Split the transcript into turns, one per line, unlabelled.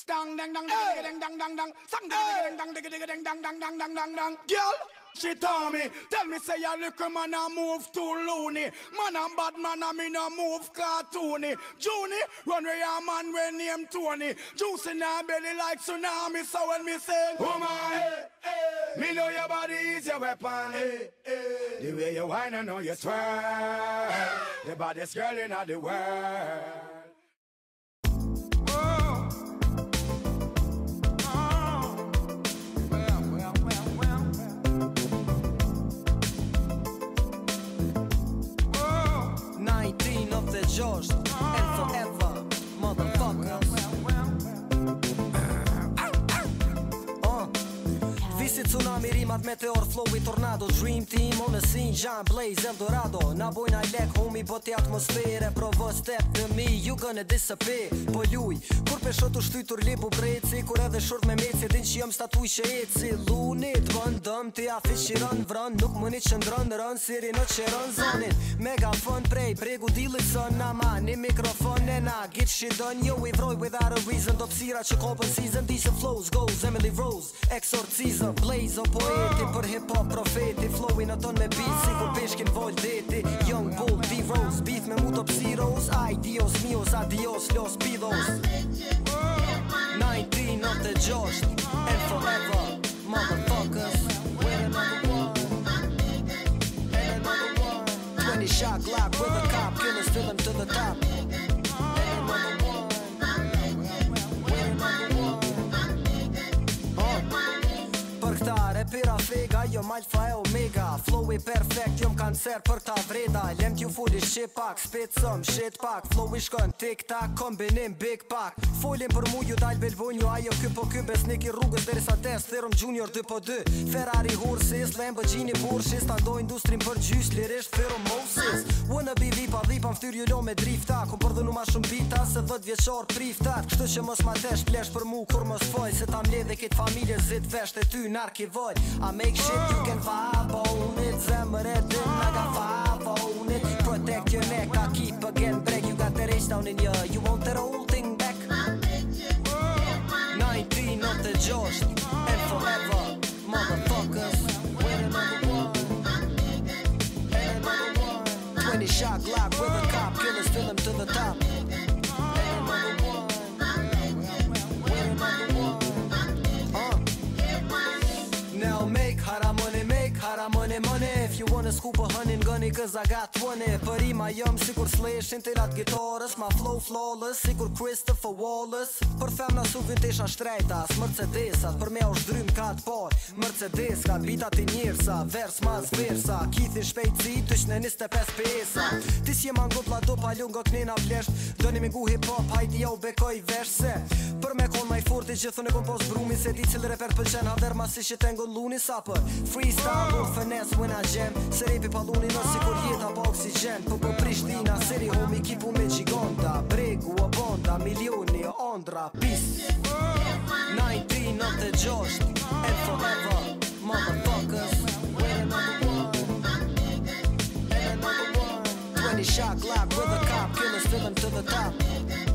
Stang, Dang dang dang dang dang dang dang dang dang dang dang dang dang dang dang dang dang girl. She told me, tell me say a little man a move too loony. Man a bad man a me no move cartoony. Junie, run with a man we name Tony. Juice in her belly like tsunami. So when me say, woman, hey, hey, me know your body is your weapon. Hey, hey. The way you whine, I know you swear. The baddest girl in the world. yours and forever. si tsunami rimat meteor flow i tornado dream team on the scene Jean Blaze El na na like homie but po the atmosfere provo step to me you gonna disappear po luj kur pesho të shtytur li bu breci kur edhe short me meci din që jam statuj që eci lunit vëndëm të afishiron vran nuk më një qëndron në rën siri në qëron zonit megafon prej pregu dilit Na ma një mikrofon në na git shit done yo jo we vroj without a reason do pësira që kopën season decent flows goes Emily Rose exorcism blaze o poeti Për hip hop profeti Flowin aton me beat si kur pishkin voldeti Young bull d-rose Beat me mu top zeros Ai mios adios los pidos 1990 Josh And forever Motherfuckers With another one And another one 20 shot clock with a cop Killers fill him to the top fega Jo malfa e omega Flow i perfect Jo m'kancer për këta vreda Lem t'ju fulli shqip pak Spit sëm shit pak Flow i shkon tik tak Kombinim big pak Folim për mu ju dal belvun Ajo kym po kym besnik i rrugës Dere sa test Therum junior 2 po 2 Ferrari horses Lamborghini Porsche Stando industrim për gjysh Lirisht therum Moses Wanna be vipa dhipa M'ftyr ju lo me drifta Ku përdhë numa shumë bita Se dhët vjeqar priftat Kështu që mos ma tesh Plesh për mu kur mos foj Se ta mle kit familje zit vesh ty nark i A I make shit you can vibe on it. Zammered I got five on it. Protect your neck, I keep again break. You got that itch down in your, you want that old thing back. 19 of the Josh, and forever, motherfuckers. With another one, one. 20 shot Glock, with a cop, killers, fill him to the top. scoop a shkojnë gëni kës agat tëne Për ima jëm si kur sleshin të gitarës Ma flow flawless si kur Christopher Wallace Për femna su vintesha shtrejta Së Mercedesat për me u drym kat të par Mercedes ka bita ti Vers ma zversa Kithin si të shne niste 5 pesa Ti si jema ngu plato pa nga knina flesht Dëni me ngu hip hop hajti ja u bekoj vesh se Për me kon ma i forti që thune kon pos brumi Se ti cilë repert pëlqen haver mas si që tengo luni sa Freestyle, when I jam Se rapi pa luni Dina si kur po jeta pa oksigen Po po Prishtina Seri homi Kipu me gjigonda Bregu o bonda Milioni o ondra Pis 1996 And forever Motherfuckers We're the number one And the number one 20 shot clock With a cop Killers fill them to the top one